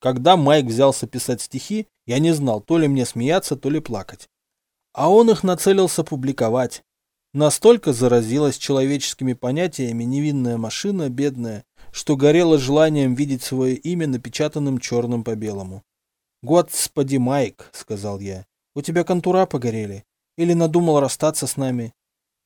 Когда Майк взялся писать стихи, я не знал, то ли мне смеяться, то ли плакать. А он их нацелился публиковать. Настолько заразилась человеческими понятиями невинная машина, бедная, что горела желанием видеть свое имя напечатанным черным по белому. «Господи, Майк», — сказал я, — «у тебя контура погорели? Или надумал расстаться с нами?»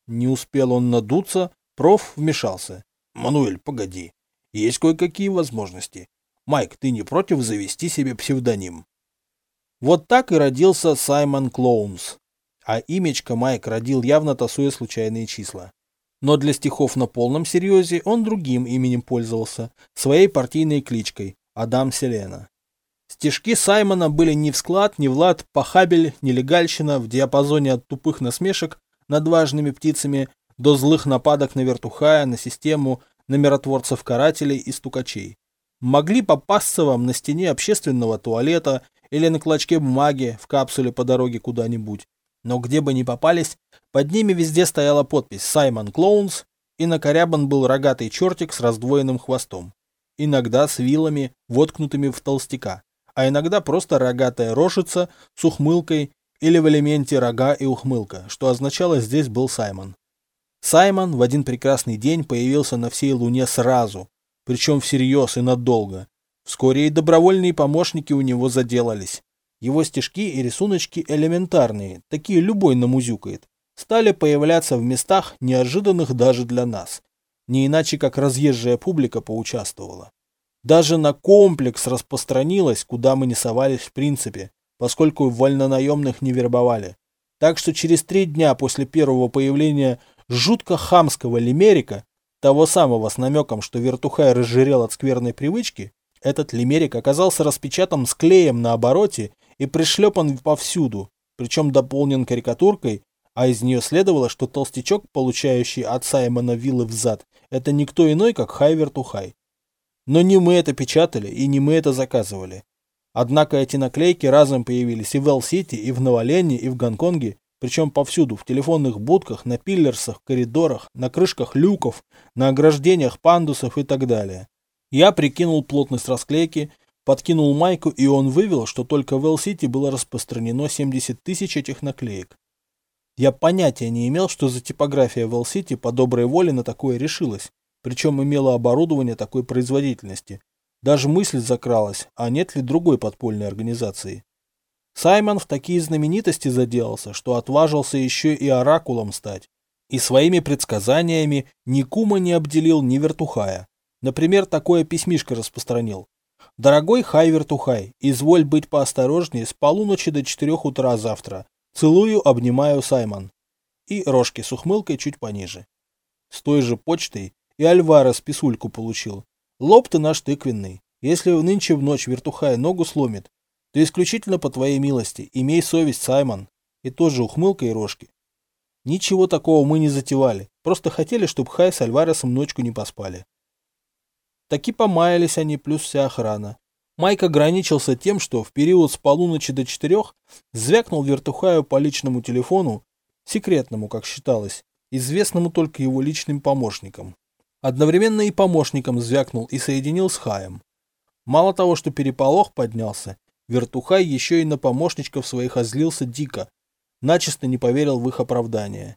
Не успел он надуться, проф вмешался. «Мануэль, погоди. Есть кое-какие возможности. Майк, ты не против завести себе псевдоним?» Вот так и родился Саймон Клоунс. А имечко Майк родил явно тасуя случайные числа. Но для стихов на полном серьезе он другим именем пользовался, своей партийной кличкой – Адам Селена. Стишки Саймона были ни в склад, ни в лад, похабель, нелегальщина в диапазоне от тупых насмешек над важными птицами до злых нападок на вертухая, на систему, на миротворцев-карателей и стукачей. Могли попасться вам на стене общественного туалета или на клочке бумаги в капсуле по дороге куда-нибудь, но где бы ни попались, под ними везде стояла подпись «Саймон Клоунс», и накорябан был рогатый чертик с раздвоенным хвостом. Иногда с вилами, воткнутыми в толстяка, а иногда просто рогатая рожица с ухмылкой или в элементе рога и ухмылка, что означало «здесь был Саймон». Саймон в один прекрасный день появился на всей Луне сразу, причем всерьез и надолго. Вскоре и добровольные помощники у него заделались. Его стишки и рисуночки элементарные, такие любой намузюкает, стали появляться в местах, неожиданных даже для нас. Не иначе, как разъезжая публика поучаствовала. Даже на комплекс распространилось, куда мы не совались в принципе, поскольку вольнонаемных не вербовали. Так что через три дня после первого появления жутко хамского лимерика, того самого с намеком, что вертухай разжирел от скверной привычки, этот лимерик оказался распечатан с клеем на обороте и пришлепан повсюду, причем дополнен карикатуркой, а из нее следовало, что толстячок, получающий от Саймона виллы взад, это никто иной, как Хайвертухай. Но не мы это печатали и не мы это заказывали. Однако эти наклейки разом появились и в Эл-Сити, и в Новолене, и в Гонконге, причем повсюду, в телефонных будках, на пиллерсах, коридорах, на крышках люков, на ограждениях пандусов и так далее. Я прикинул плотность расклейки Подкинул майку, и он вывел, что только в Эл-Сити было распространено 70 тысяч этих наклеек. Я понятия не имел, что за типография в Эл-Сити по доброй воле на такое решилась, причем имела оборудование такой производительности. Даже мысль закралась, а нет ли другой подпольной организации. Саймон в такие знаменитости заделался, что отважился еще и оракулом стать. И своими предсказаниями ни кума не обделил, ни вертухая. Например, такое письмишко распространил. Дорогой Хайвертухай, изволь быть поосторожнее с полуночи до четырех утра завтра. Целую, обнимаю, Саймон. И рожки с ухмылкой чуть пониже. С той же почтой и Альварес писульку получил. Лоб ты наш тыквенный. Если нынче в ночь вертухай ногу сломит, то исключительно по твоей милости. Имей совесть, Саймон. И тоже ухмылка и рожки. Ничего такого мы не затевали. Просто хотели, чтобы Хай с Альваресом ночку не поспали. Таки помаялись они, плюс вся охрана. Майк ограничился тем, что в период с полуночи до четырех звякнул вертухаю по личному телефону, секретному, как считалось, известному только его личным помощникам. Одновременно и помощником звякнул и соединил с Хаем. Мало того, что переполох поднялся, вертухай еще и на помощничков своих озлился дико, начисто не поверил в их оправдание.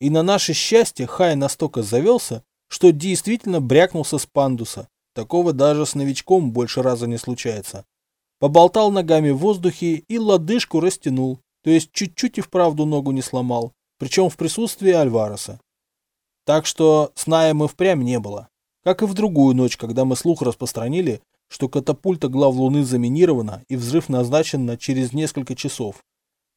И на наше счастье Хай настолько завелся, что действительно брякнулся с пандуса, Такого даже с новичком больше раза не случается. Поболтал ногами в воздухе и лодыжку растянул, то есть чуть-чуть и вправду ногу не сломал, причем в присутствии Альвареса. Так что сная мы впрямь не было. Как и в другую ночь, когда мы слух распространили, что катапульта глав Луны заминирована и взрыв назначен на через несколько часов.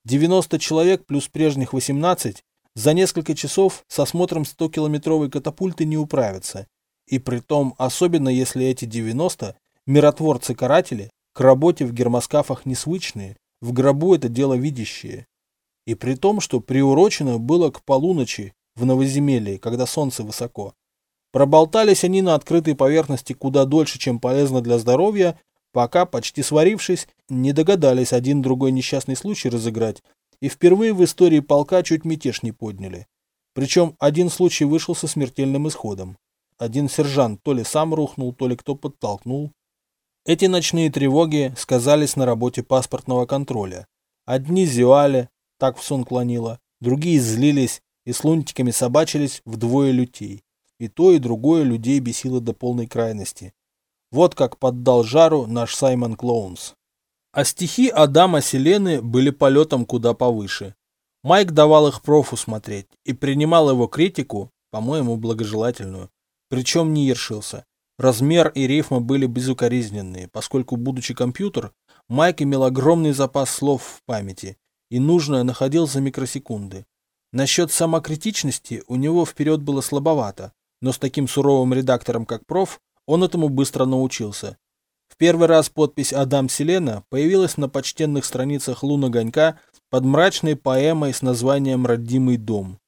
90 человек плюс прежних 18 за несколько часов с осмотром 100-километровой катапульты не управятся, и притом, особенно если эти 90 миротворцы-каратели к работе в гермоскафах несвычные, в гробу это дело видящие. И при том, что приурочено было к полуночи в Новоземелье, когда солнце высоко. Проболтались они на открытой поверхности куда дольше, чем полезно для здоровья, пока, почти сварившись, не догадались один другой несчастный случай разыграть, и впервые в истории полка чуть мятеж не подняли. Причем один случай вышел со смертельным исходом. Один сержант то ли сам рухнул, то ли кто подтолкнул. Эти ночные тревоги сказались на работе паспортного контроля. Одни зевали, так в сон клонило, другие злились и с лунтиками собачились вдвое лютей. И то, и другое людей бесило до полной крайности. Вот как поддал жару наш Саймон Клоунс. А стихи Адама Селены были полетом куда повыше. Майк давал их профу смотреть и принимал его критику, по-моему, благожелательную. Причем не ершился. Размер и рифма были безукоризненные, поскольку, будучи компьютер, Майк имел огромный запас слов в памяти, и нужное находил за микросекунды. Насчет самокритичности у него вперед было слабовато, но с таким суровым редактором, как проф, он этому быстро научился. В первый раз подпись «Адам Селена» появилась на почтенных страницах Луна Гонька под мрачной поэмой с названием «Родимый дом».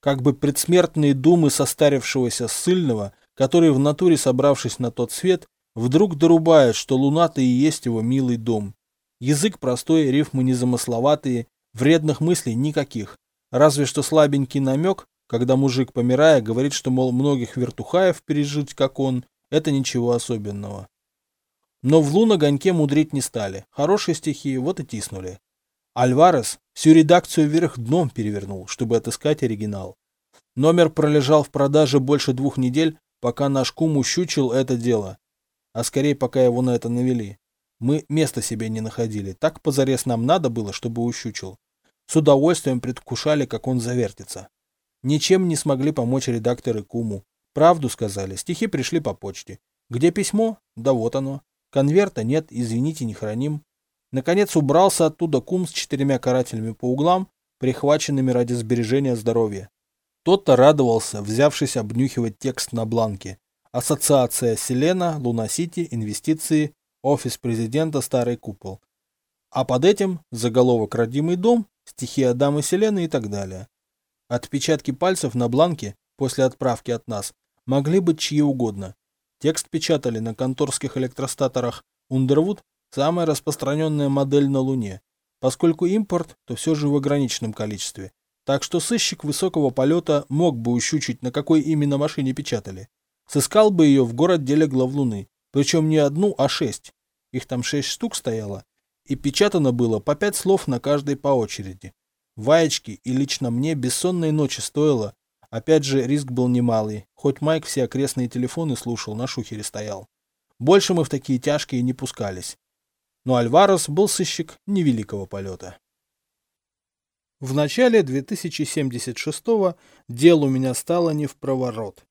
Как бы предсмертные думы состарившегося ссыльного, который в натуре, собравшись на тот свет, вдруг дорубает, что луна-то и есть его милый дом. Язык простой, рифмы незамысловатые, вредных мыслей никаких. Разве что слабенький намек, когда мужик, помирая, говорит, что, мол, многих вертухаев пережить, как он, это ничего особенного. Но в луна гоньке мудрить не стали. Хорошие стихи, вот и тиснули. Альварес всю редакцию вверх дном перевернул, чтобы отыскать оригинал. Номер пролежал в продаже больше двух недель, пока наш кум ущучил это дело. А скорее, пока его на это навели. Мы места себе не находили. Так позарез нам надо было, чтобы ущучил. С удовольствием предвкушали, как он завертится. Ничем не смогли помочь редакторы куму. Правду сказали, стихи пришли по почте. Где письмо? Да вот оно. Конверта нет, извините, не храним. Наконец убрался оттуда кум с четырьмя карателями по углам, прихваченными ради сбережения здоровья. Тот-то радовался, взявшись обнюхивать текст на бланке. Ассоциация Селена, Луна-Сити, инвестиции, офис президента, старый купол. А под этим заголовок «Родимый дом», стихи Адама Селены и так далее. Отпечатки пальцев на бланке после отправки от нас могли быть чьи угодно. Текст печатали на конторских электростаторах Underwood Самая распространенная модель на Луне. Поскольку импорт, то все же в ограниченном количестве. Так что сыщик высокого полета мог бы ущучить, на какой именно машине печатали. Сыскал бы ее в город деле главлуны. Причем не одну, а шесть. Их там шесть штук стояло. И печатано было по пять слов на каждой по очереди. Ваечки и лично мне бессонной ночи стоило. Опять же, риск был немалый. Хоть Майк все окрестные телефоны слушал, на шухере стоял. Больше мы в такие тяжкие не пускались но Альварес был сыщик невеликого полета. В начале 2076-го дел у меня стало не в проворот.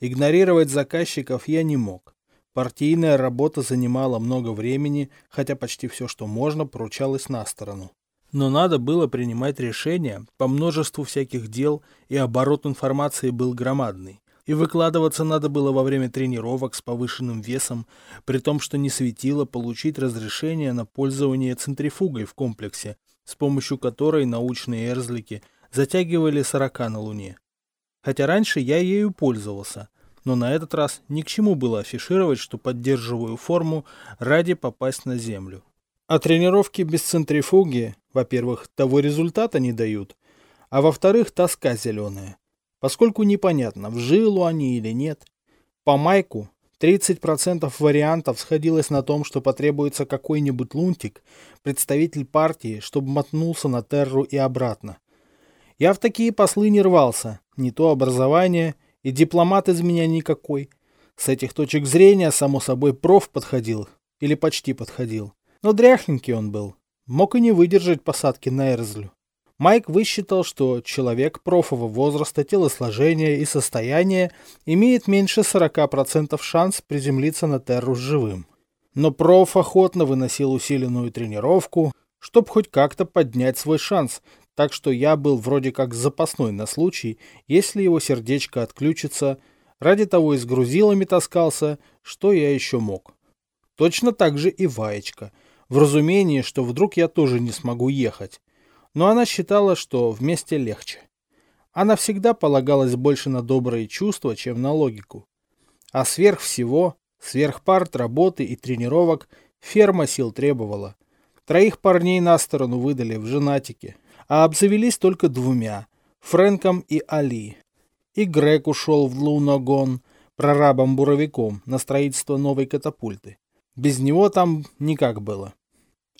Игнорировать заказчиков я не мог. Партийная работа занимала много времени, хотя почти все, что можно, поручалось на сторону. Но надо было принимать решения по множеству всяких дел, и оборот информации был громадный и выкладываться надо было во время тренировок с повышенным весом, при том, что не светило получить разрешение на пользование центрифугой в комплексе, с помощью которой научные эрзлики затягивали 40 на Луне. Хотя раньше я ею пользовался, но на этот раз ни к чему было афишировать, что поддерживаю форму ради попасть на Землю. А тренировки без центрифуги, во-первых, того результата не дают, а во-вторых, тоска зеленая поскольку непонятно, в жилу они или нет. По майку 30% вариантов сходилось на том, что потребуется какой-нибудь лунтик, представитель партии, чтобы мотнулся на терру и обратно. Я в такие послы не рвался, не то образование, и дипломат из меня никакой. С этих точек зрения, само собой, проф подходил, или почти подходил. Но дряхленький он был, мог и не выдержать посадки на Эрзлю. Майк высчитал, что человек профового возраста, телосложения и состояния имеет меньше 40% шанс приземлиться на Терру живым. Но проф охотно выносил усиленную тренировку, чтобы хоть как-то поднять свой шанс, так что я был вроде как запасной на случай, если его сердечко отключится, ради того и с грузилами таскался, что я еще мог. Точно так же и Ваечка, в разумении, что вдруг я тоже не смогу ехать но она считала, что вместе легче. Она всегда полагалась больше на добрые чувства, чем на логику. А сверх всего, сверх парт работы и тренировок, ферма сил требовала. Троих парней на сторону выдали в женатике, а обзавелись только двумя – Фрэнком и Али. И Грег ушел в Луногон прорабом-буровиком на строительство новой катапульты. Без него там никак было.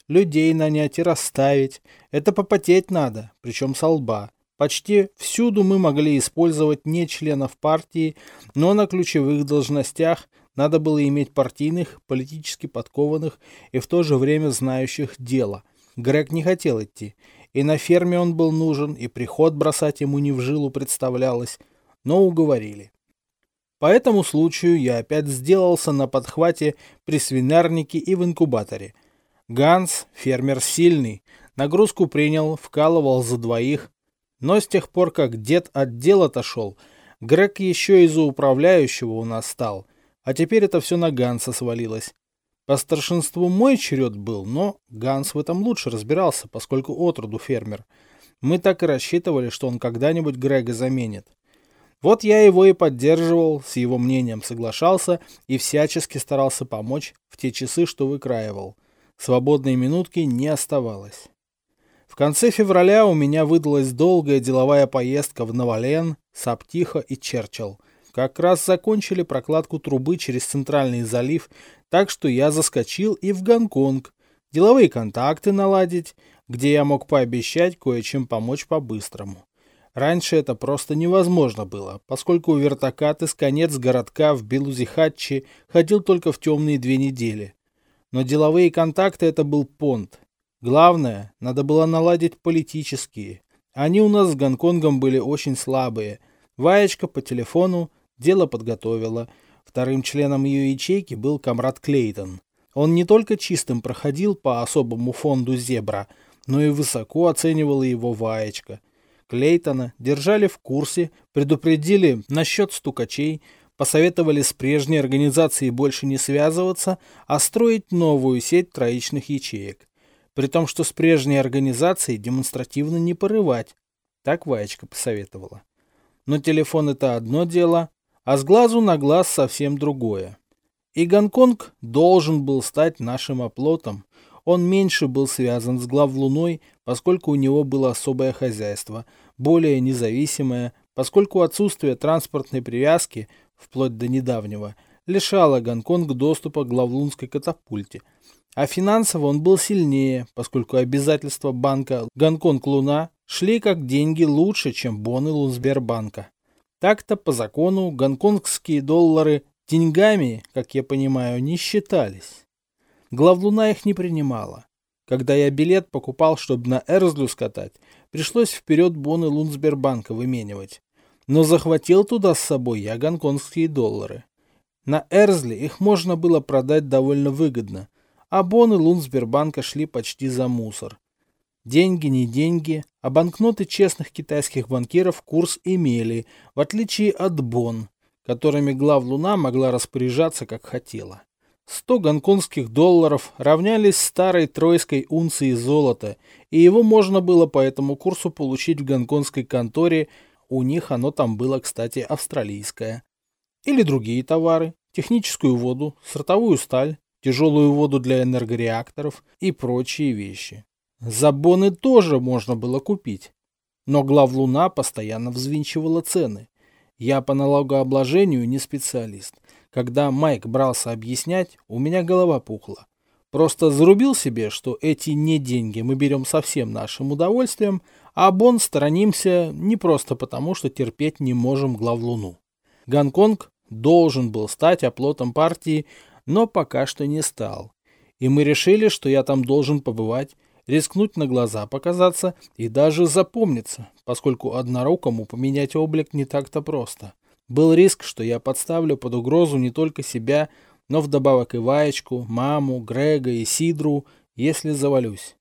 Людей нанять и расставить. Это попотеть надо, причем со лба. Почти всюду мы могли использовать не членов партии, но на ключевых должностях надо было иметь партийных, политически подкованных и в то же время знающих дело. Грег не хотел идти, и на ферме он был нужен, и приход бросать ему не в жилу представлялось, но уговорили. По этому случаю я опять сделался на подхвате при свинарнике и в инкубаторе. Ганс, фермер сильный, нагрузку принял, вкалывал за двоих, но с тех пор, как дед от дел отошел, Грег еще из-за управляющего у нас стал, а теперь это все на Ганса свалилось. По старшинству мой черед был, но Ганс в этом лучше разбирался, поскольку отроду фермер. Мы так и рассчитывали, что он когда-нибудь Грега заменит. Вот я его и поддерживал, с его мнением соглашался и всячески старался помочь в те часы, что выкраивал. Свободной минутки не оставалось. В конце февраля у меня выдалась долгая деловая поездка в Новолен, Саптиха и Черчилл. Как раз закончили прокладку трубы через Центральный залив, так что я заскочил и в Гонконг. Деловые контакты наладить, где я мог пообещать кое-чем помочь по-быстрому. Раньше это просто невозможно было, поскольку вертокат из конец городка в Белузихатчи ходил только в темные две недели. Но деловые контакты это был понт, Главное, надо было наладить политические. Они у нас с Гонконгом были очень слабые. Ваечка по телефону дело подготовила. Вторым членом ее ячейки был комрад Клейтон. Он не только чистым проходил по особому фонду «Зебра», но и высоко оценивала его Ваечка. Клейтона держали в курсе, предупредили насчет стукачей, посоветовали с прежней организацией больше не связываться, а строить новую сеть троичных ячеек при том, что с прежней организацией демонстративно не порывать. Так Ваечка посоветовала. Но телефон это одно дело, а с глазу на глаз совсем другое. И Гонконг должен был стать нашим оплотом. Он меньше был связан с главлуной, поскольку у него было особое хозяйство, более независимое, поскольку отсутствие транспортной привязки, вплоть до недавнего, лишало Гонконг доступа к главлунской катапульте – а финансово он был сильнее, поскольку обязательства банка Гонконг-Луна шли как деньги лучше, чем боны Лунсбербанка. Так-то по закону гонконгские доллары деньгами, как я понимаю, не считались. Главлуна их не принимала. Когда я билет покупал, чтобы на Эрзлю скатать, пришлось вперед боны Лунсбербанка выменивать. Но захватил туда с собой я гонконгские доллары. На Эрзле их можно было продать довольно выгодно, а боны Лунсбербанка шли почти за мусор. Деньги не деньги, а банкноты честных китайских банкиров курс имели, в отличие от бон, которыми глав Луна могла распоряжаться как хотела. 100 гонконгских долларов равнялись старой тройской унции золота, и его можно было по этому курсу получить в гонконгской конторе, у них оно там было, кстати, австралийское. Или другие товары, техническую воду, сортовую сталь, тяжелую воду для энергореакторов и прочие вещи. Забоны тоже можно было купить. Но главлуна постоянно взвинчивала цены. Я по налогообложению не специалист. Когда Майк брался объяснять, у меня голова пухла. Просто зарубил себе, что эти не деньги мы берем со всем нашим удовольствием, а бон сторонимся не просто потому, что терпеть не можем главлуну. Гонконг должен был стать оплотом партии, но пока что не стал. И мы решили, что я там должен побывать, рискнуть на глаза показаться и даже запомниться, поскольку однорукому поменять облик не так-то просто. Был риск, что я подставлю под угрозу не только себя, но вдобавок и Ваечку, маму, Грега и Сидру, если завалюсь.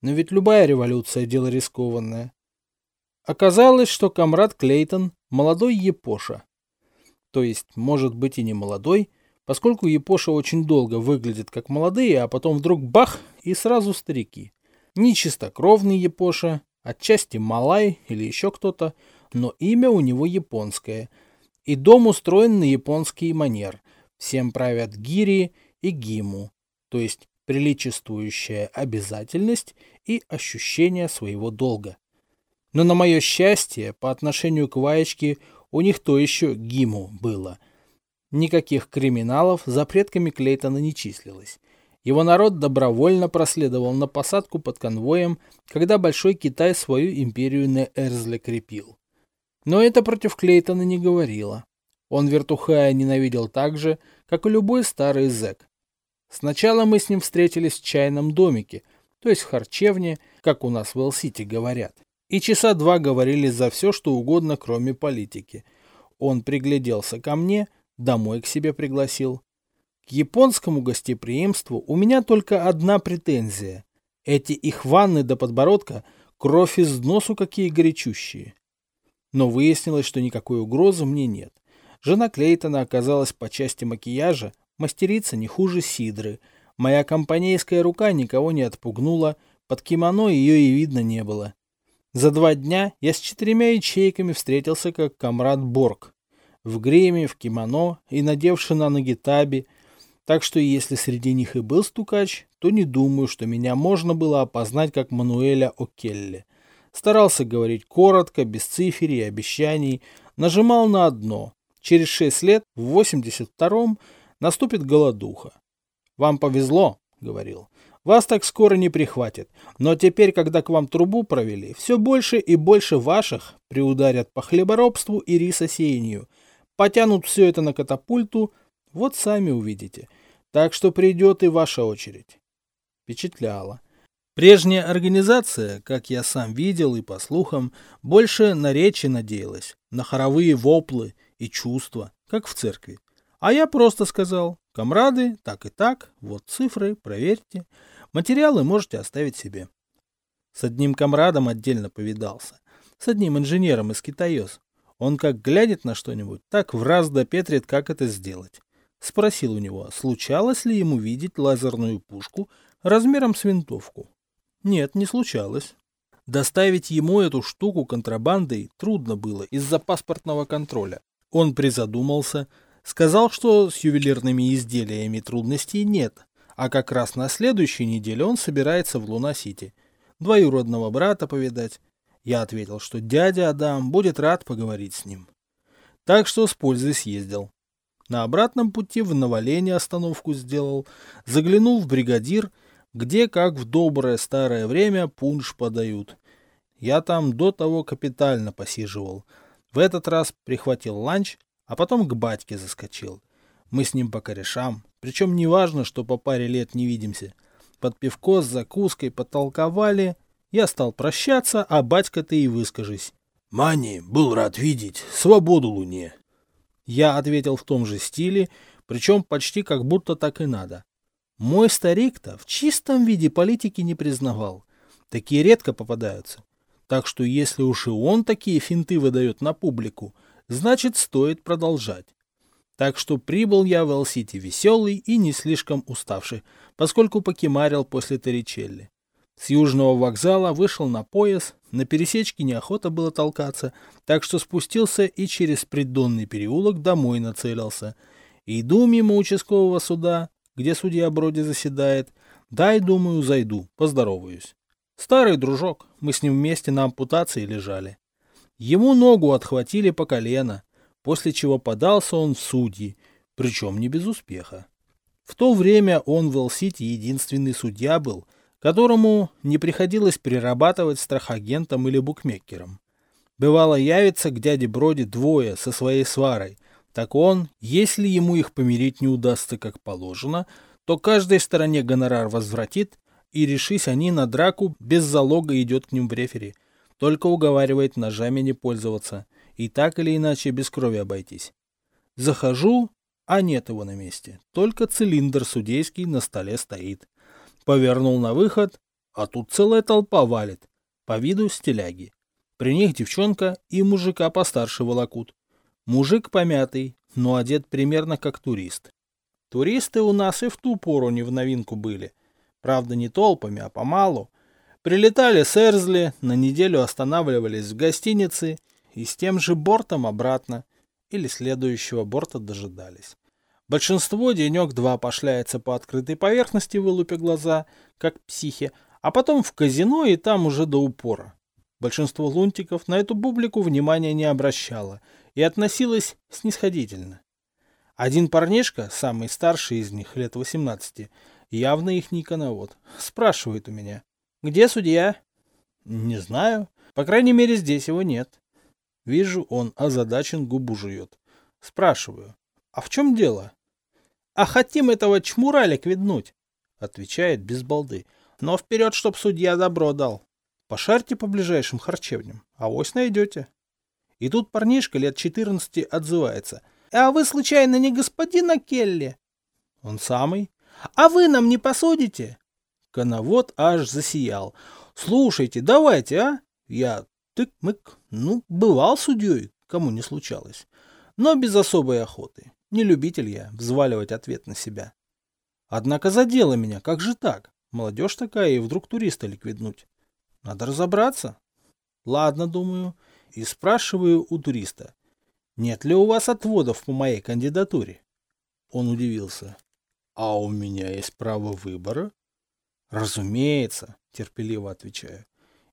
Но ведь любая революция – дело рискованное. Оказалось, что комрад Клейтон – молодой Епоша. То есть, может быть и не молодой, поскольку Япоша очень долго выглядит как молодые, а потом вдруг бах и сразу старики. Не чистокровный Япоша, отчасти Малай или еще кто-то, но имя у него японское. И дом устроен на японский манер. Всем правят гири и гиму, то есть приличествующая обязательность и ощущение своего долга. Но на мое счастье, по отношению к Ваечке, у них то еще гиму было – Никаких криминалов за предками Клейтона не числилось. Его народ добровольно проследовал на посадку под конвоем, когда Большой Китай свою империю на Эрзле крепил. Но это против Клейтона не говорило. Он вертухая ненавидел так же, как и любой старый зэк. Сначала мы с ним встретились в чайном домике, то есть в харчевне, как у нас в Эл-Сити говорят. И часа два говорили за все, что угодно, кроме политики. Он пригляделся ко мне, домой к себе пригласил. К японскому гостеприимству у меня только одна претензия. Эти их ванны до подбородка, кровь из носу какие горячущие. Но выяснилось, что никакой угрозы мне нет. Жена Клейтона оказалась по части макияжа мастерица не хуже Сидры. Моя компанейская рука никого не отпугнула, под кимоно ее и видно не было. За два дня я с четырьмя ячейками встретился как комрад Борг. В гриме, в кимоно и надевши на ноги таби. Так что если среди них и был стукач, то не думаю, что меня можно было опознать как Мануэля О'Келли. Старался говорить коротко, без цифр и обещаний, нажимал на одно. Через шесть лет, в 82-м, наступит голодуха. «Вам повезло», — говорил. «Вас так скоро не прихватит. Но теперь, когда к вам трубу провели, все больше и больше ваших приударят по хлеборобству и рисосеянию. Потянут все это на катапульту, вот сами увидите. Так что придет и ваша очередь». Впечатляло. Прежняя организация, как я сам видел и по слухам, больше на речи надеялась, на хоровые воплы и чувства, как в церкви. А я просто сказал, комрады, так и так, вот цифры, проверьте. Материалы можете оставить себе. С одним комрадом отдельно повидался. С одним инженером из Китаёс. Он как глядит на что-нибудь, так в раз допетрит, как это сделать. Спросил у него, случалось ли ему видеть лазерную пушку размером с винтовку. Нет, не случалось. Доставить ему эту штуку контрабандой трудно было из-за паспортного контроля. Он призадумался, Сказал, что с ювелирными изделиями трудностей нет, а как раз на следующей неделе он собирается в Луна-Сити. Двоюродного брата повидать. Я ответил, что дядя Адам будет рад поговорить с ним. Так что с пользой съездил. На обратном пути в Новолене остановку сделал, заглянул в бригадир, где, как в доброе старое время, пунш подают. Я там до того капитально посиживал. В этот раз прихватил ланч, а потом к батьке заскочил. Мы с ним по корешам, причем не важно, что по паре лет не видимся. Под пивко с закуской потолковали, я стал прощаться, а батька ты и выскажись. «Мани, был рад видеть, свободу луне!» Я ответил в том же стиле, причем почти как будто так и надо. Мой старик-то в чистом виде политики не признавал. Такие редко попадаются. Так что если уж и он такие финты выдает на публику, значит стоит продолжать. Так что прибыл я в Эл-Сити веселый и не слишком уставший, поскольку покемарил после Торричелли. С южного вокзала вышел на пояс, на пересечке неохота было толкаться, так что спустился и через придонный переулок домой нацелился. Иду мимо участкового суда, где судья Броди заседает. Дай, думаю, зайду, поздороваюсь. Старый дружок, мы с ним вместе на ампутации лежали. Ему ногу отхватили по колено, после чего подался он в судьи, причем не без успеха. В то время он в Эл-Сити единственный судья был, которому не приходилось прирабатывать страхагентом или букмекером. Бывало явится к дяде Броди двое со своей сварой, так он, если ему их помирить не удастся как положено, то каждой стороне гонорар возвратит, и решись они на драку, без залога идет к ним в рефери – только уговаривает ножами не пользоваться и так или иначе без крови обойтись. Захожу, а нет его на месте. Только цилиндр судейский на столе стоит. Повернул на выход, а тут целая толпа валит. По виду стиляги. При них девчонка и мужика постарше волокут. Мужик помятый, но одет примерно как турист. Туристы у нас и в ту пору не в новинку были. Правда, не толпами, а помалу. Прилетали с Эрзли, на неделю останавливались в гостинице и с тем же бортом обратно или следующего борта дожидались. Большинство денек-два пошляется по открытой поверхности, вылупя глаза, как психи, а потом в казино и там уже до упора. Большинство лунтиков на эту публику внимания не обращало и относилось снисходительно. Один парнишка, самый старший из них, лет 18, явно их не коновод, спрашивает у меня, где судья? Не знаю. По крайней мере, здесь его нет. Вижу, он озадачен губу жует. Спрашиваю, а в чем дело? А хотим этого чмура ликвиднуть, отвечает без балды. Но вперед, чтоб судья добро дал. Пошарьте по ближайшим харчевням, а ось найдете. И тут парнишка лет 14 отзывается. А вы случайно не господина Келли? Он самый. А вы нам не посудите? Коновод аж засиял. Слушайте, давайте, а? Я тык-мык. Ну, бывал судьей, кому не случалось. Но без особой охоты. Не любитель я взваливать ответ на себя. Однако задело меня, как же так? Молодежь такая, и вдруг туриста ликвиднуть. Надо разобраться. Ладно, думаю, и спрашиваю у туриста. Нет ли у вас отводов по моей кандидатуре? Он удивился. А у меня есть право выбора? Разумеется, терпеливо отвечаю.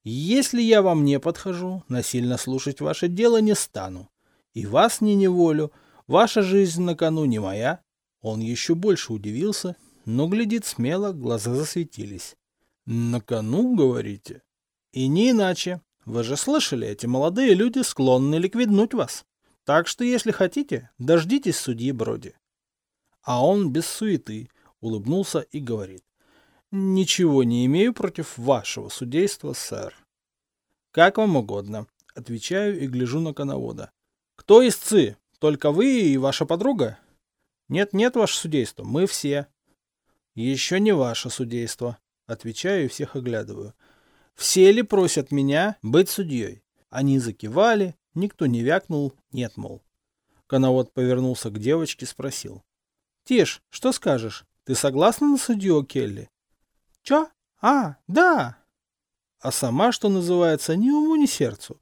Если я вам не подхожу, насильно слушать ваше дело не стану. И вас не неволю, ваша жизнь на кону не моя. Он еще больше удивился, но глядит смело, глаза засветились. На кону, говорите? И не иначе. Вы же слышали, эти молодые люди склонны ликвиднуть вас. Так что, если хотите, дождитесь судьи Броди. А он без суеты улыбнулся и говорит. Ничего не имею против вашего судейства, сэр. Как вам угодно. Отвечаю и гляжу на коновода. Кто истцы? Только вы и ваша подруга? Нет-нет, ваше судейство, мы все. Еще не ваше судейство. Отвечаю и всех оглядываю. Все ли просят меня быть судьей? Они закивали, никто не вякнул, нет, мол. Коновод повернулся к девочке, спросил. Тиш, что скажешь? Ты согласна на судью Келли? Чё? А, да. А сама, что называется, ни уму, ни сердцу.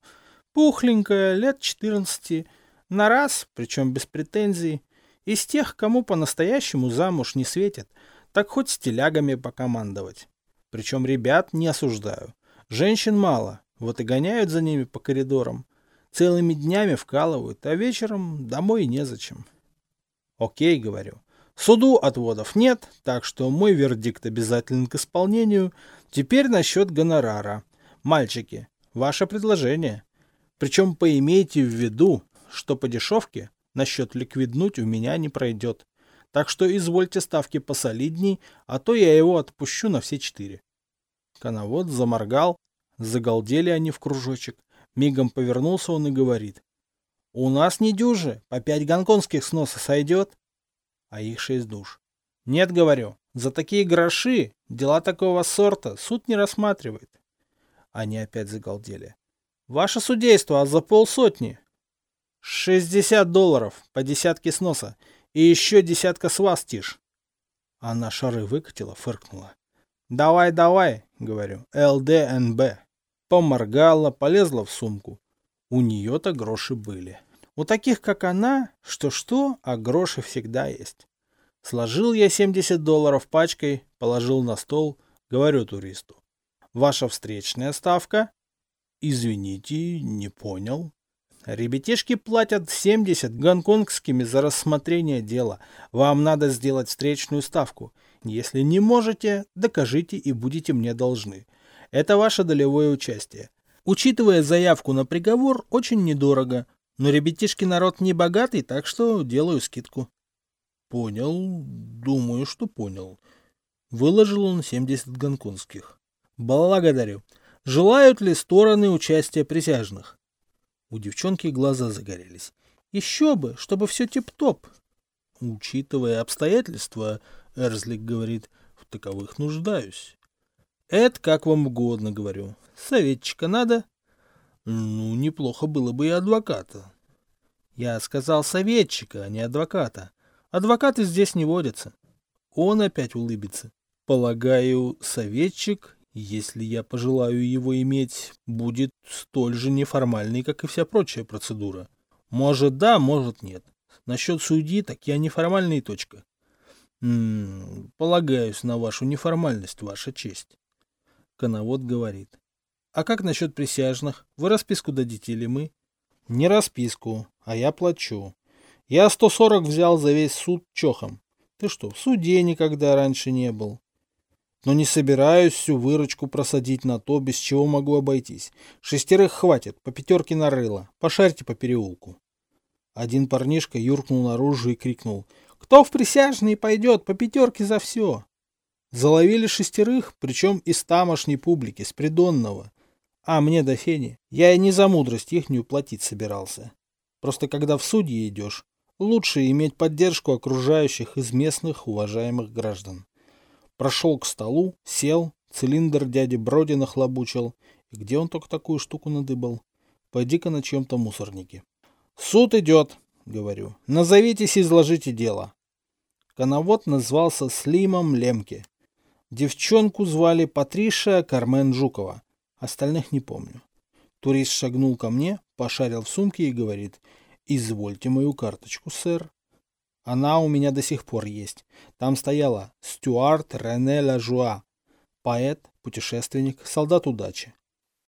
Пухленькая, лет 14, на раз, причем без претензий. Из тех, кому по-настоящему замуж не светит, так хоть с телягами покомандовать. Причем ребят не осуждаю. Женщин мало, вот и гоняют за ними по коридорам. Целыми днями вкалывают, а вечером домой незачем. Окей, говорю. Суду отводов нет, так что мой вердикт обязателен к исполнению. Теперь насчет гонорара. Мальчики, ваше предложение. Причем поимейте в виду, что по дешевке насчет ликвиднуть у меня не пройдет. Так что извольте ставки посолидней, а то я его отпущу на все четыре. Коновод заморгал, загалдели они в кружочек. Мигом повернулся он и говорит. У нас не дюжи, по пять гонконгских сноса сойдет а их шесть душ. Нет, говорю, за такие гроши дела такого сорта суд не рассматривает. Они опять загалдели. Ваше судейство, а за полсотни? Шестьдесят долларов по десятке сноса и еще десятка с вас, Тиш. Она шары выкатила, фыркнула. Давай, давай, говорю, ЛДНБ. Поморгала, полезла в сумку. У нее-то гроши были. У таких, как она, что-что, а гроши всегда есть. Сложил я 70 долларов пачкой, положил на стол, говорю туристу. Ваша встречная ставка? Извините, не понял. Ребятишки платят 70 гонконгскими за рассмотрение дела. Вам надо сделать встречную ставку. Если не можете, докажите и будете мне должны. Это ваше долевое участие. Учитывая заявку на приговор, очень недорого. Но ребятишки народ не богатый, так что делаю скидку. Понял, думаю, что понял. Выложил он 70 гонконгских. Благодарю. Желают ли стороны участия присяжных? У девчонки глаза загорелись. Еще бы, чтобы все тип-топ. Учитывая обстоятельства, Эрзлик говорит, в таковых нуждаюсь. Это как вам угодно, говорю. Советчика надо? Ну, неплохо было бы и адвоката. Я сказал советчика, а не адвоката. Адвокаты здесь не водятся. Он опять улыбится. Полагаю, советчик, если я пожелаю его иметь, будет столь же неформальный, как и вся прочая процедура. Может да, может нет. Насчет судьи, так я неформальный точка. Полагаюсь на вашу неформальность, ваша честь. Коновод говорит. А как насчет присяжных? Вы расписку дадите или мы? Не расписку, а я плачу. Я 140 взял за весь суд чохом. Ты что, в суде никогда раньше не был? Но не собираюсь всю выручку просадить на то, без чего могу обойтись. Шестерых хватит, по пятерке нарыло. Пошарьте по переулку. Один парнишка юркнул наружу и крикнул. «Кто в присяжные пойдет? По пятерке за все!» Заловили шестерых, причем из тамошней публики, с придонного. А мне до фени. Я и не за мудрость ихнюю платить собирался. Просто когда в судьи идешь, лучше иметь поддержку окружающих из местных уважаемых граждан. Прошел к столу, сел, цилиндр дяди Броди нахлобучил. И где он только такую штуку надыбал? Пойди-ка на чьем-то мусорнике. «Суд идет», — говорю. «Назовитесь и изложите дело». Коновод назвался Слимом Лемке. Девчонку звали Патриша Кармен Жукова. Остальных не помню. Турист шагнул ко мне, пошарил в сумке и говорит, «Извольте мою карточку, сэр». Она у меня до сих пор есть. Там стояла Стюарт Рене Лажуа. Поэт, путешественник, солдат удачи.